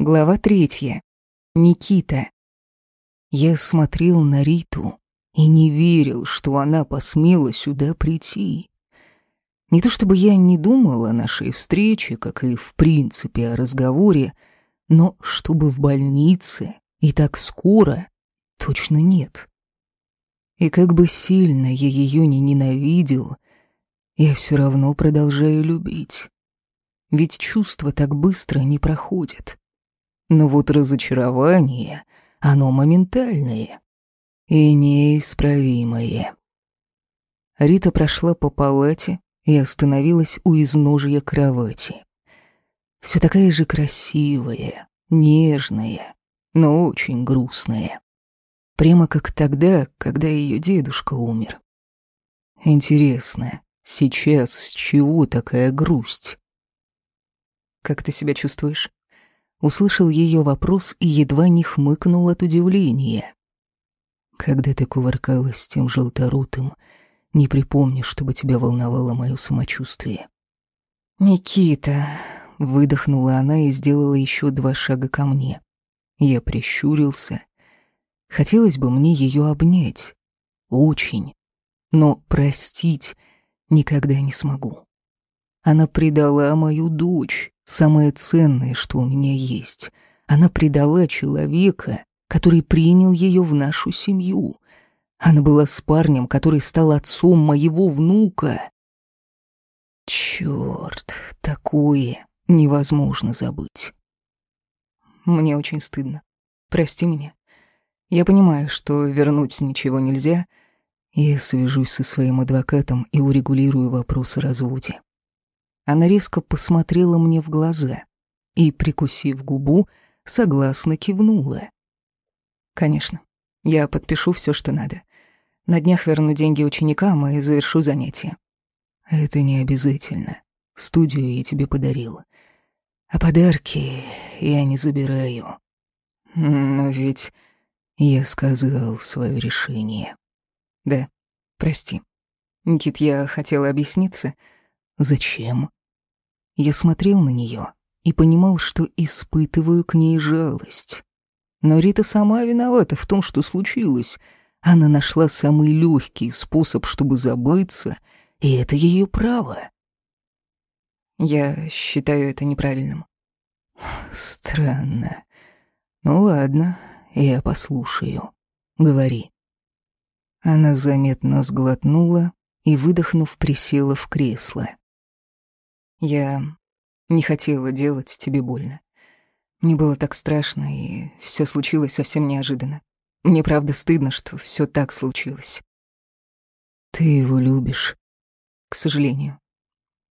Глава третья. Никита. Я смотрел на Риту и не верил, что она посмела сюда прийти. Не то чтобы я не думал о нашей встрече, как и в принципе о разговоре, но чтобы в больнице и так скоро точно нет. И как бы сильно я ее не ненавидел, я все равно продолжаю любить. Ведь чувства так быстро не проходят. Но вот разочарование, оно моментальное и неисправимое. Рита прошла по палате и остановилась у изножья кровати. Все такая же красивая, нежная, но очень грустная. Прямо как тогда, когда ее дедушка умер. Интересно, сейчас с чего такая грусть? Как ты себя чувствуешь? Услышал ее вопрос и едва не хмыкнул от удивления. Когда ты кувыркалась с тем желторутым, не припомню, чтобы тебя волновало мое самочувствие. «Никита», — выдохнула она и сделала еще два шага ко мне. Я прищурился. Хотелось бы мне ее обнять. Очень. Но простить никогда не смогу. Она предала мою дочь, самое ценное, что у меня есть. Она предала человека, который принял ее в нашу семью. Она была с парнем, который стал отцом моего внука. Черт, такое невозможно забыть. Мне очень стыдно. Прости меня. Я понимаю, что вернуть ничего нельзя. Я свяжусь со своим адвокатом и урегулирую вопрос о разводе. Она резко посмотрела мне в глаза и, прикусив губу, согласно кивнула. «Конечно, я подпишу все, что надо. На днях верну деньги ученикам и завершу занятия». «Это не обязательно. Студию я тебе подарил. А подарки я не забираю». «Но ведь...» Я сказал свое решение. «Да, прости. Никит, я хотела объясниться». «Зачем?» Я смотрел на нее и понимал, что испытываю к ней жалость. Но Рита сама виновата в том, что случилось. Она нашла самый легкий способ, чтобы забыться, и это ее право. Я считаю это неправильным. Странно. Ну ладно, я послушаю. Говори. Она заметно сглотнула и, выдохнув, присела в кресло. Я не хотела делать тебе больно. Мне было так страшно, и все случилось совсем неожиданно. Мне правда стыдно, что все так случилось. Ты его любишь? К сожалению.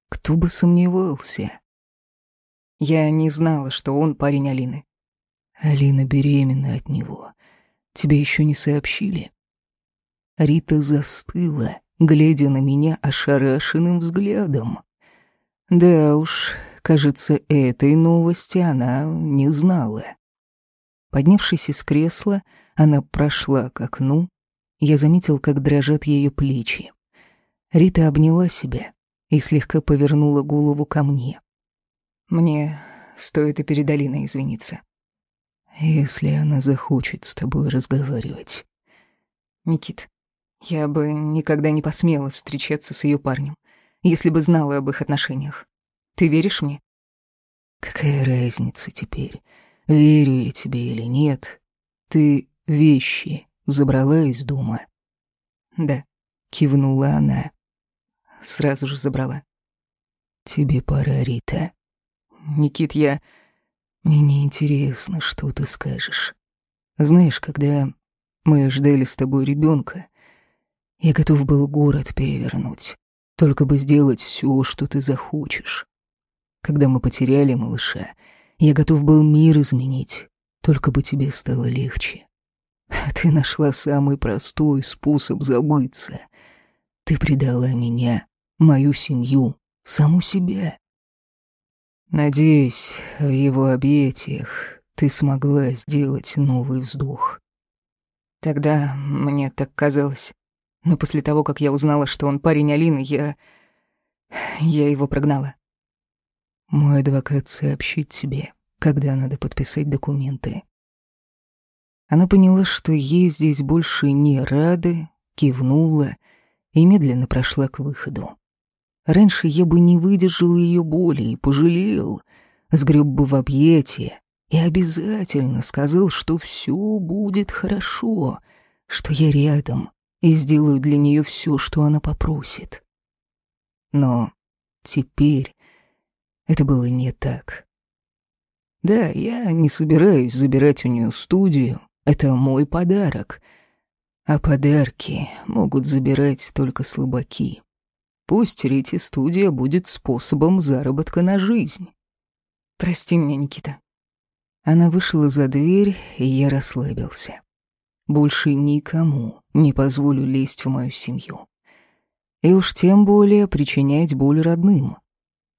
Кто бы сомневался? Я не знала, что он парень Алины. Алина беременна от него. Тебе еще не сообщили? Рита застыла, глядя на меня ошарашенным взглядом. Да уж, кажется, этой новости она не знала. Поднявшись из кресла, она прошла к окну. Я заметил, как дрожат ее плечи. Рита обняла себя и слегка повернула голову ко мне. «Мне стоит и перед Алиной извиниться». «Если она захочет с тобой разговаривать». «Никит, я бы никогда не посмела встречаться с ее парнем если бы знала об их отношениях. Ты веришь мне? Какая разница теперь, верю я тебе или нет? Ты вещи забрала из дома? Да, кивнула она. Сразу же забрала. Тебе пора, Рита. Никит, я... Мне не интересно, что ты скажешь. Знаешь, когда мы ждали с тобой ребенка, я готов был город перевернуть. Только бы сделать все, что ты захочешь. Когда мы потеряли малыша, я готов был мир изменить, только бы тебе стало легче. ты нашла самый простой способ забыться. Ты предала меня, мою семью, саму себя. Надеюсь, в его объятиях ты смогла сделать новый вздох. Тогда мне так казалось. Но после того, как я узнала, что он парень Алины, я... Я его прогнала. Мой адвокат сообщит тебе, когда надо подписать документы. Она поняла, что ей здесь больше не рады, кивнула и медленно прошла к выходу. Раньше я бы не выдержал ее боли и пожалел, сгреб бы в объятия и обязательно сказал, что все будет хорошо, что я рядом и сделаю для нее все, что она попросит. Но теперь это было не так. Да, я не собираюсь забирать у нее студию, это мой подарок. А подарки могут забирать только слабаки. Пусть Рити студия будет способом заработка на жизнь. Прости меня, Никита. Она вышла за дверь, и я расслабился. Больше никому не позволю лезть в мою семью. И уж тем более причинять боль родным.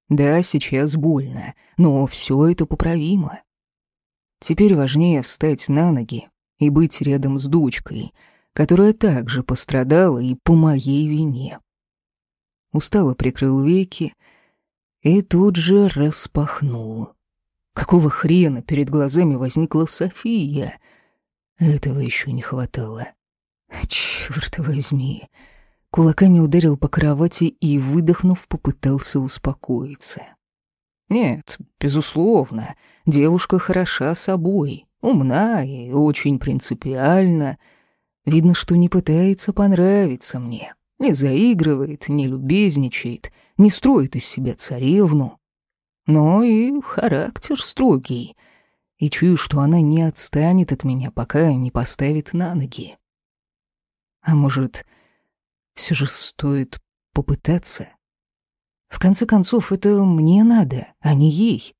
Да, сейчас больно, но все это поправимо. Теперь важнее встать на ноги и быть рядом с дочкой, которая также пострадала и по моей вине. Устало прикрыл веки и тут же распахнул. Какого хрена перед глазами возникла София? Этого еще не хватало. Черт возьми. Кулаками ударил по кровати и, выдохнув, попытался успокоиться. Нет, безусловно, девушка хороша собой, Умна и очень принципиальна. Видно, что не пытается понравиться мне. Не заигрывает, не любезничает, не строит из себя царевну. Но и характер строгий. И чую, что она не отстанет от меня, пока не поставит на ноги. А может, все же стоит попытаться? В конце концов, это мне надо, а не ей.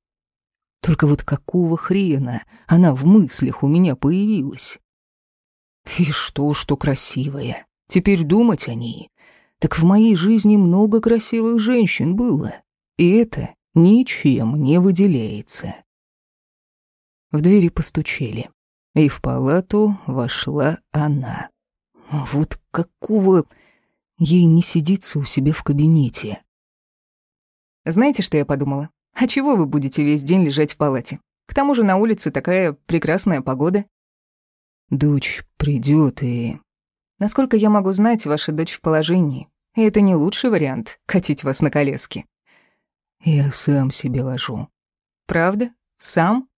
Только вот какого хрена она в мыслях у меня появилась? И что, что красивая. Теперь думать о ней. Так в моей жизни много красивых женщин было. И это ничем не выделяется. В двери постучали, и в палату вошла она. Вот какого ей не сидится у себя в кабинете. Знаете, что я подумала? А чего вы будете весь день лежать в палате? К тому же на улице такая прекрасная погода. Дочь придет и... Насколько я могу знать, ваша дочь в положении. И это не лучший вариант — катить вас на колеске. Я сам себе вожу. Правда? Сам?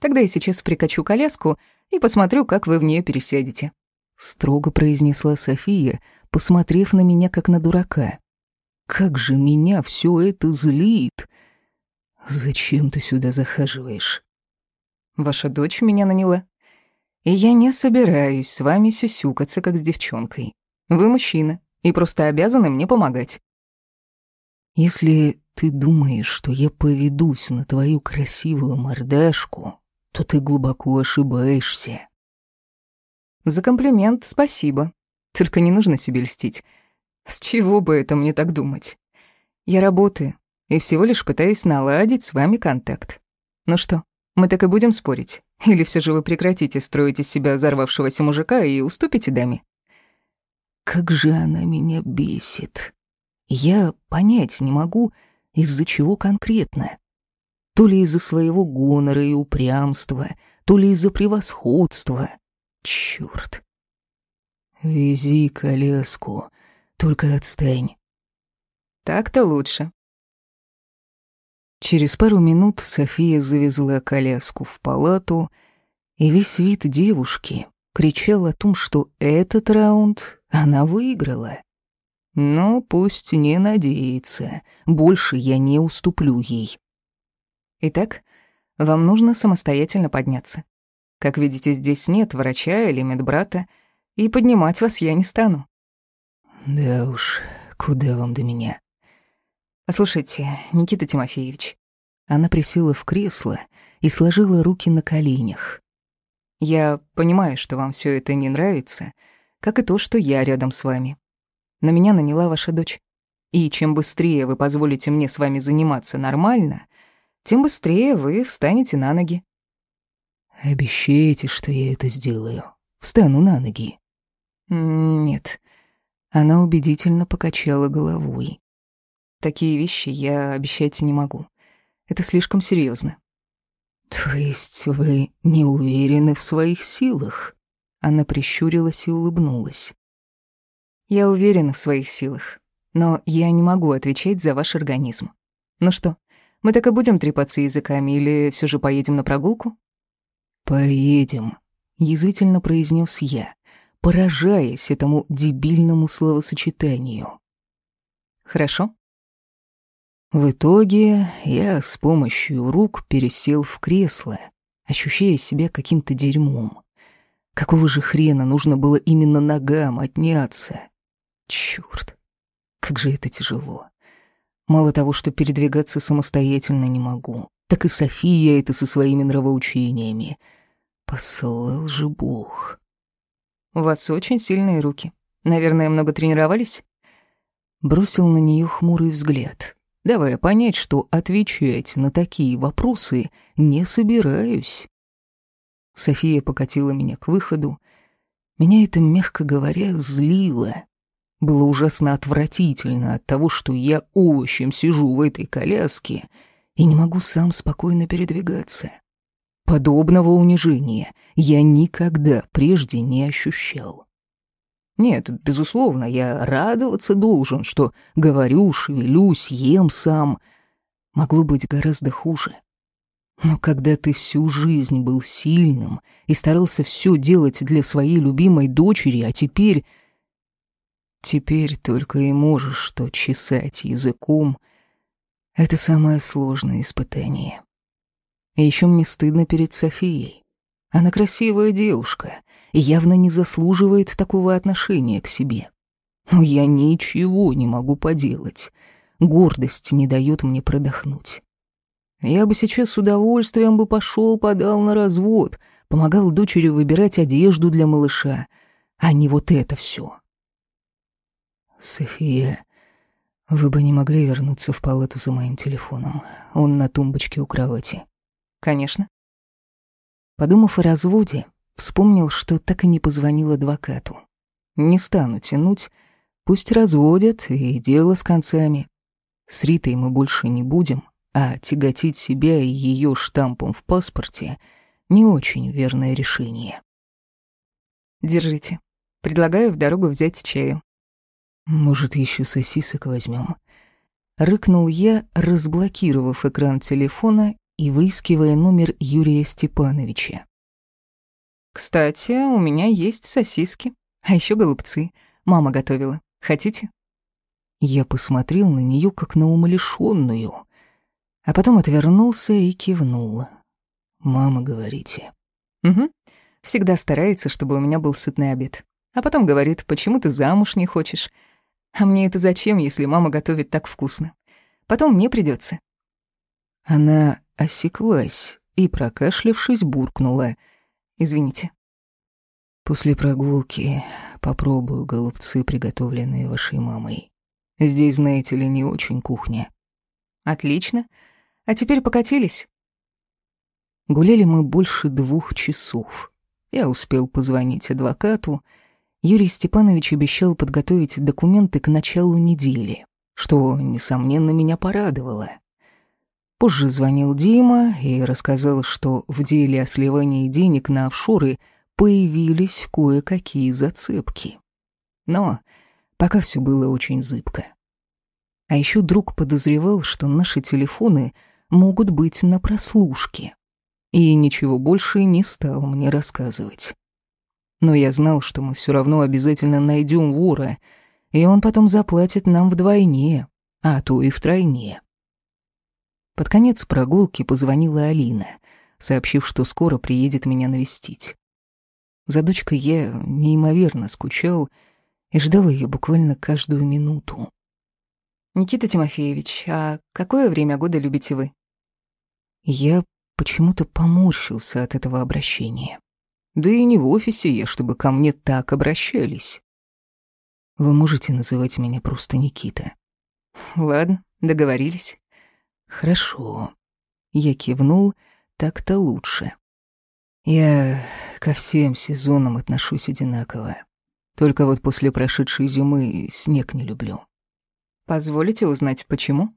Тогда я сейчас прикачу коляску и посмотрю, как вы в нее пересядете. Строго произнесла София, посмотрев на меня как на дурака. Как же меня все это злит! «Зачем ты сюда захаживаешь?» «Ваша дочь меня наняла. И я не собираюсь с вами сюсюкаться, как с девчонкой. Вы мужчина и просто обязаны мне помогать». «Если ты думаешь, что я поведусь на твою красивую мордашку, то ты глубоко ошибаешься». «За комплимент спасибо. Только не нужно себе льстить. С чего бы это мне так думать? Я работаю, и всего лишь пытаюсь наладить с вами контакт. Ну что, мы так и будем спорить? Или все же вы прекратите строить из себя взорвавшегося мужика и уступите даме? Как же она меня бесит. Я понять не могу, из-за чего конкретно. То ли из-за своего гонора и упрямства, то ли из-за превосходства. Чёрт. Вези коляску, только отстань. Так-то лучше. Через пару минут София завезла коляску в палату, и весь вид девушки кричал о том, что этот раунд она выиграла. Но пусть не надеется, больше я не уступлю ей. Итак, вам нужно самостоятельно подняться. Как видите, здесь нет врача или медбрата, и поднимать вас я не стану. Да уж, куда вам до меня? Послушайте, Никита Тимофеевич. Она присела в кресло и сложила руки на коленях. Я понимаю, что вам все это не нравится, как и то, что я рядом с вами. На меня наняла ваша дочь. И чем быстрее вы позволите мне с вами заниматься нормально, тем быстрее вы встанете на ноги. Обещаете, что я это сделаю? Встану на ноги. Нет. Она убедительно покачала головой. Такие вещи я обещать не могу. Это слишком серьезно. То есть вы не уверены в своих силах? Она прищурилась и улыбнулась. Я уверена в своих силах, но я не могу отвечать за ваш организм. Ну что, мы так и будем трепаться языками или все же поедем на прогулку? Поедем, язвительно произнес я, поражаясь этому дебильному словосочетанию. Хорошо. В итоге я с помощью рук пересел в кресло, ощущая себя каким-то дерьмом. Какого же хрена нужно было именно ногам отняться? Чёрт, как же это тяжело. Мало того, что передвигаться самостоятельно не могу, так и София это со своими нравоучениями. Послал же Бог. У вас очень сильные руки. Наверное, много тренировались? Бросил на нее хмурый взгляд, давая понять, что отвечать на такие вопросы не собираюсь. София покатила меня к выходу. Меня это, мягко говоря, злило. Было ужасно отвратительно от того, что я овощем сижу в этой коляске и не могу сам спокойно передвигаться. Подобного унижения я никогда прежде не ощущал. Нет, безусловно, я радоваться должен, что говорю, шевелюсь, ем сам. Могло быть гораздо хуже. Но когда ты всю жизнь был сильным и старался все делать для своей любимой дочери, а теперь Теперь только и можешь что чесать языком. Это самое сложное испытание. И еще мне стыдно перед Софией. Она красивая девушка и явно не заслуживает такого отношения к себе. Но я ничего не могу поделать. Гордость не дает мне продохнуть. Я бы сейчас с удовольствием бы пошел, подал на развод, помогал дочери выбирать одежду для малыша, а не вот это все. «София, вы бы не могли вернуться в палату за моим телефоном? Он на тумбочке у кровати». «Конечно». Подумав о разводе, вспомнил, что так и не позвонил адвокату. Не стану тянуть, пусть разводят, и дело с концами. С Ритой мы больше не будем, а тяготить себя и ее штампом в паспорте — не очень верное решение. Держите. Предлагаю в дорогу взять чаю. Может, еще сосисок возьмем? Рыкнул я, разблокировав экран телефона и выискивая номер Юрия Степановича. «Кстати, у меня есть сосиски, а еще голубцы. Мама готовила. Хотите?» Я посмотрел на нее как на умалишенную, а потом отвернулся и кивнул. «Мама, говорите?» «Угу. Всегда старается, чтобы у меня был сытный обед. А потом говорит, почему ты замуж не хочешь?» А мне это зачем, если мама готовит так вкусно? Потом мне придется. Она осеклась и, прокашлявшись, буркнула. «Извините». «После прогулки попробую голубцы, приготовленные вашей мамой. Здесь, знаете ли, не очень кухня». «Отлично. А теперь покатились». Гуляли мы больше двух часов. Я успел позвонить адвокату — Юрий Степанович обещал подготовить документы к началу недели, что, несомненно, меня порадовало. Позже звонил Дима и рассказал, что в деле о сливании денег на офшоры появились кое-какие зацепки. Но пока все было очень зыбко. А еще друг подозревал, что наши телефоны могут быть на прослушке. И ничего больше не стал мне рассказывать. Но я знал, что мы все равно обязательно найдем вора, и он потом заплатит нам вдвойне, а то и втройне. Под конец прогулки позвонила Алина, сообщив, что скоро приедет меня навестить. За дочкой я неимоверно скучал и ждал ее буквально каждую минуту. «Никита Тимофеевич, а какое время года любите вы?» Я почему-то поморщился от этого обращения. Да и не в офисе я, чтобы ко мне так обращались. Вы можете называть меня просто Никита. Ладно, договорились. Хорошо. Я кивнул, так-то лучше. Я ко всем сезонам отношусь одинаково. Только вот после прошедшей зимы снег не люблю. Позволите узнать, почему?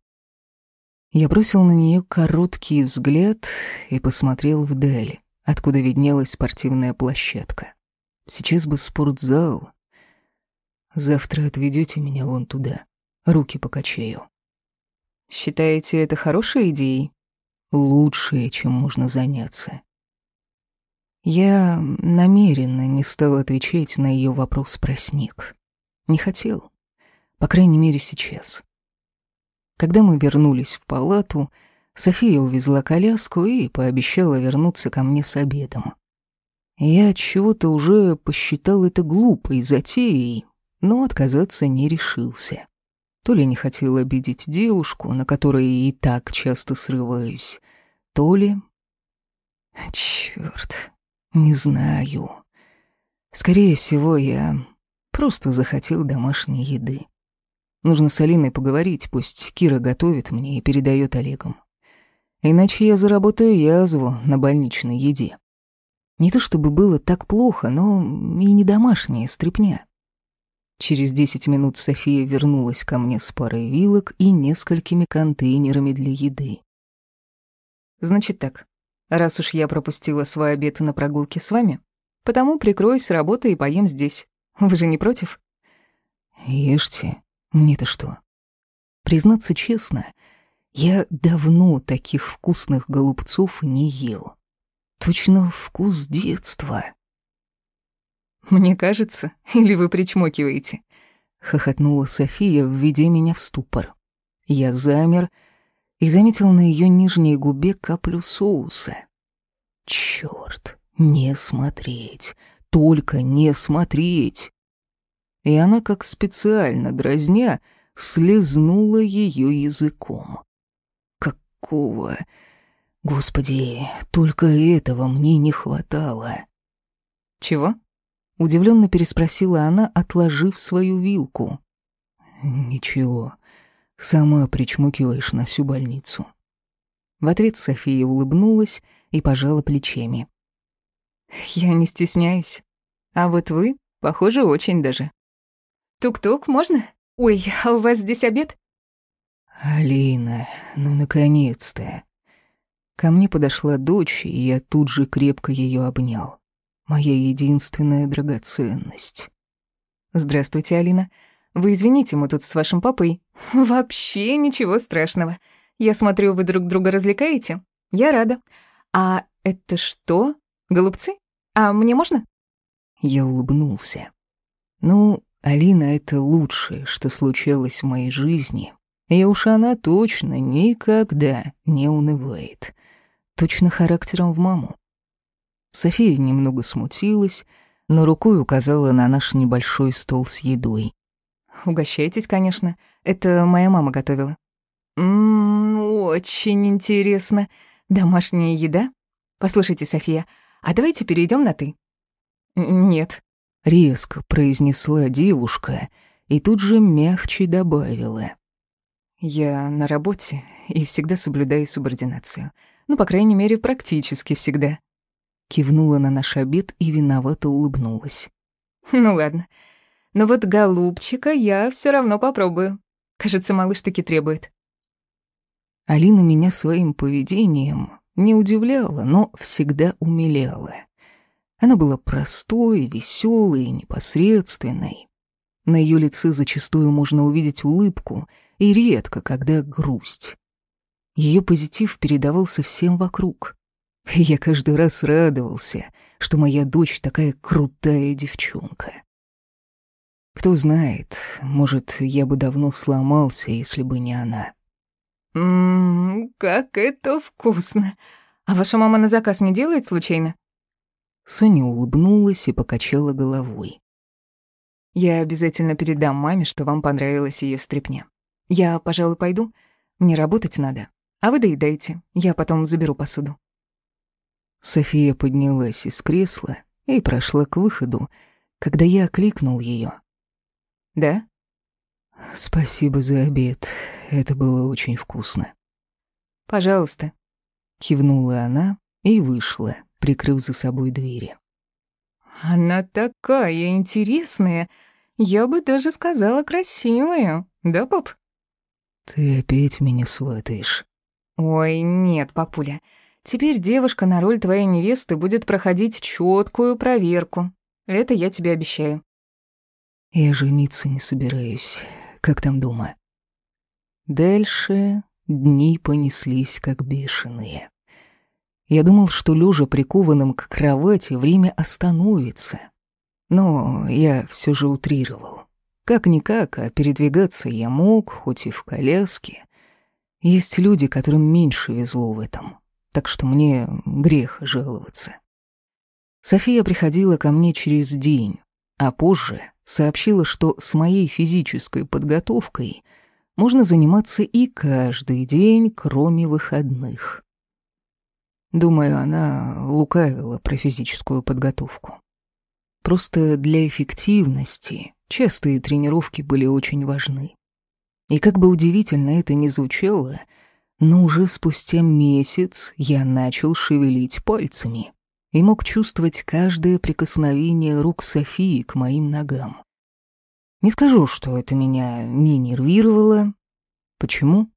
Я бросил на нее короткий взгляд и посмотрел вдаль, откуда виднелась спортивная площадка. Сейчас бы в спортзал. Завтра отведете меня вон туда. Руки покачаю. Считаете это хорошей идеей? Лучшее, чем можно заняться. Я намеренно не стал отвечать на ее вопрос про снег. Не хотел. По крайней мере, сейчас. Когда мы вернулись в палату, София увезла коляску и пообещала вернуться ко мне с обедом. Я чего-то уже посчитал это глупой затеей, но отказаться не решился. То ли не хотел обидеть девушку, на которой и так часто срываюсь, то ли... Чёрт, не знаю. Скорее всего, я просто захотел домашней еды. Нужно с Алиной поговорить, пусть Кира готовит мне и передает Олегам. Иначе я заработаю язву на больничной еде. Не то чтобы было так плохо, но и не домашняя стряпня. Через десять минут София вернулась ко мне с парой вилок и несколькими контейнерами для еды. «Значит так, раз уж я пропустила свой обед на прогулке с вами, потому прикроюсь с работы и поем здесь. Вы же не против?» «Ешьте. Мне-то что?» Признаться честно, я давно таких вкусных голубцов не ел. Точно вкус детства. «Мне кажется, или вы причмокиваете?» — хохотнула София, введя меня в ступор. Я замер и заметил на ее нижней губе каплю соуса. Черт, не смотреть, только не смотреть. И она, как специально дразня, слезнула ее языком. Какого... Господи, только этого мне не хватало. «Чего?» Удивленно переспросила она, отложив свою вилку. «Ничего, сама причмокиваешь на всю больницу». В ответ София улыбнулась и пожала плечами. «Я не стесняюсь. А вот вы, похоже, очень даже. Тук-тук, можно? Ой, а у вас здесь обед?» «Алина, ну наконец-то!» Ко мне подошла дочь, и я тут же крепко ее обнял моя единственная драгоценность. Здравствуйте, Алина. Вы извините, мы тут с вашим папой. Вообще ничего страшного. Я смотрю, вы друг друга развлекаете. Я рада. А это что? Голубцы? А мне можно? Я улыбнулся. Ну, Алина — это лучшее, что случилось в моей жизни. И уж она точно никогда не унывает. Точно характером в маму. София немного смутилась, но рукой указала на наш небольшой стол с едой. «Угощайтесь, конечно. Это моя мама готовила». «Ммм, очень интересно. Домашняя еда? Послушайте, София, а давайте перейдем на «ты». «Нет». Резко произнесла девушка и тут же мягче добавила. «Я на работе и всегда соблюдаю субординацию. Ну, по крайней мере, практически всегда» кивнула на наш обед и виновато улыбнулась. «Ну ладно. Но вот голубчика я все равно попробую. Кажется, малыш таки требует». Алина меня своим поведением не удивляла, но всегда умиляла. Она была простой, веселой и непосредственной. На ее лице зачастую можно увидеть улыбку, и редко, когда грусть. Ее позитив передавался всем вокруг. Я каждый раз радовался, что моя дочь такая крутая девчонка. Кто знает, может, я бы давно сломался, если бы не она. «Ммм, как это вкусно! А ваша мама на заказ не делает случайно?» Соня улыбнулась и покачала головой. «Я обязательно передам маме, что вам понравилась ее стряпня. Я, пожалуй, пойду. Мне работать надо. А вы доедайте, я потом заберу посуду». София поднялась из кресла и прошла к выходу, когда я окликнул ее. «Да?» «Спасибо за обед. Это было очень вкусно». «Пожалуйста», — кивнула она и вышла, прикрыв за собой двери. «Она такая интересная. Я бы даже сказала красивая. Да, пап?» «Ты опять меня сватаешь?» Ой, нет, папуля. Теперь девушка на роль твоей невесты будет проходить четкую проверку. Это я тебе обещаю. Я жениться не собираюсь. Как там дома? Дальше дни понеслись как бешеные. Я думал, что лежа прикованным к кровати время остановится. Но я все же утрировал. Как-никак, а передвигаться я мог, хоть и в коляске. Есть люди, которым меньше везло в этом, так что мне грех жаловаться. София приходила ко мне через день, а позже сообщила, что с моей физической подготовкой можно заниматься и каждый день, кроме выходных. Думаю, она лукавила про физическую подготовку. Просто для эффективности частые тренировки были очень важны. И как бы удивительно это ни звучало, но уже спустя месяц я начал шевелить пальцами и мог чувствовать каждое прикосновение рук Софии к моим ногам. Не скажу, что это меня не нервировало. Почему?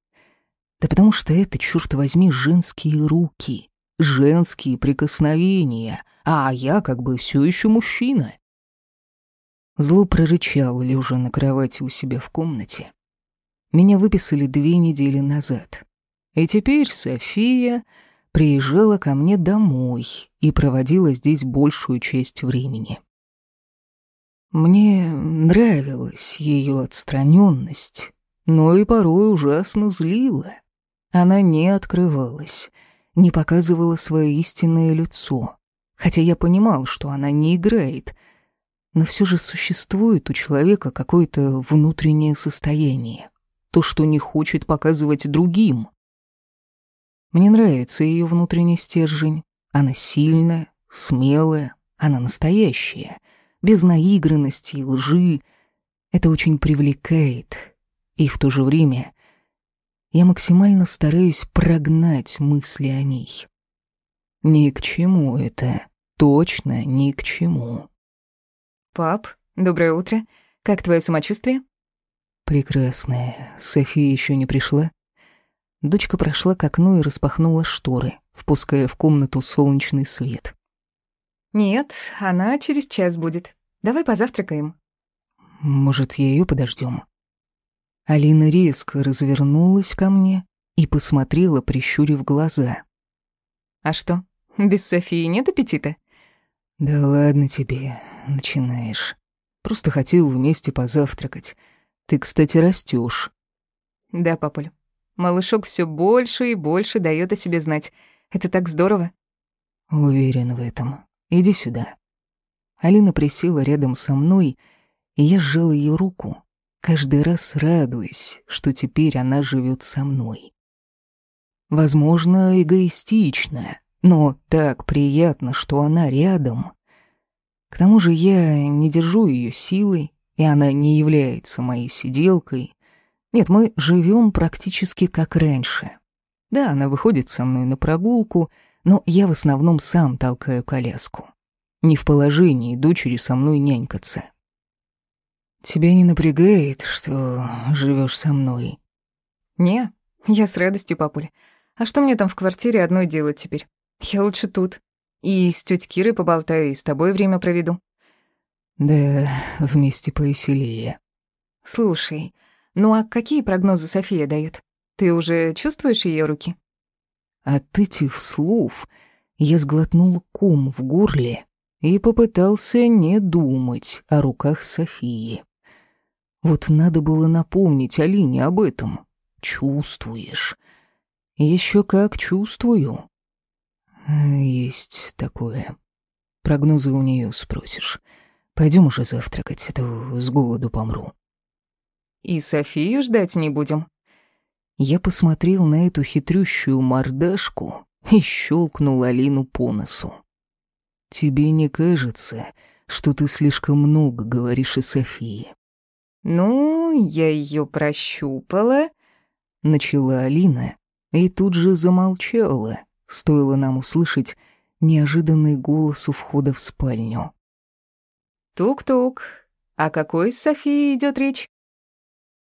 Да потому что это, черт возьми, женские руки, женские прикосновения, а я как бы все еще мужчина. Зло прорычал, лежа на кровати у себя в комнате. Меня выписали две недели назад. И теперь София приезжала ко мне домой и проводила здесь большую часть времени. Мне нравилась ее отстраненность, но и порой ужасно злила. Она не открывалась, не показывала свое истинное лицо, хотя я понимал, что она не играет, но все же существует у человека какое-то внутреннее состояние, то, что не хочет показывать другим. Мне нравится ее внутренний стержень, она сильная, смелая, она настоящая, без наигранности и лжи. Это очень привлекает, и в то же время я максимально стараюсь прогнать мысли о ней. Ни к чему это, точно ни к чему. «Пап, доброе утро. Как твое самочувствие?» «Прекрасное. София еще не пришла?» Дочка прошла к окну и распахнула шторы, впуская в комнату солнечный свет. «Нет, она через час будет. Давай позавтракаем». «Может, ее подождем? Алина резко развернулась ко мне и посмотрела, прищурив глаза. «А что, без Софии нет аппетита?» «Да ладно тебе, начинаешь. Просто хотел вместе позавтракать. Ты, кстати, растешь. «Да, папуль. Малышок все больше и больше дает о себе знать. Это так здорово». «Уверен в этом. Иди сюда». Алина присела рядом со мной, и я сжал ее руку, каждый раз радуясь, что теперь она живет со мной. Возможно, эгоистично, но так приятно, что она рядом. К тому же я не держу ее силой, и она не является моей сиделкой. Нет, мы живем практически как раньше. Да, она выходит со мной на прогулку, но я в основном сам толкаю коляску. Не в положении дочери со мной нянькаться. Тебя не напрягает, что живешь со мной? Не, я с радостью, папуль. А что мне там в квартире одной делать теперь? Я лучше тут. И с тётей Кирой поболтаю, и с тобой время проведу. Да, вместе повеселее. Слушай, ну а какие прогнозы София дает? Ты уже чувствуешь ее руки? От этих слов я сглотнул ком в горле и попытался не думать о руках Софии. Вот надо было напомнить Алине об этом. Чувствуешь? Еще как чувствую. Есть такое. Прогнозы у нее спросишь. Пойдем уже завтракать, а то с голоду помру. И Софию ждать не будем. Я посмотрел на эту хитрющую мордашку и щелкнул Алину по носу. Тебе не кажется, что ты слишком много говоришь о Софии? «Ну, я ее прощупала», — начала Алина и тут же замолчала, стоило нам услышать неожиданный голос у входа в спальню. «Тук-тук, о какой Софии идет речь?»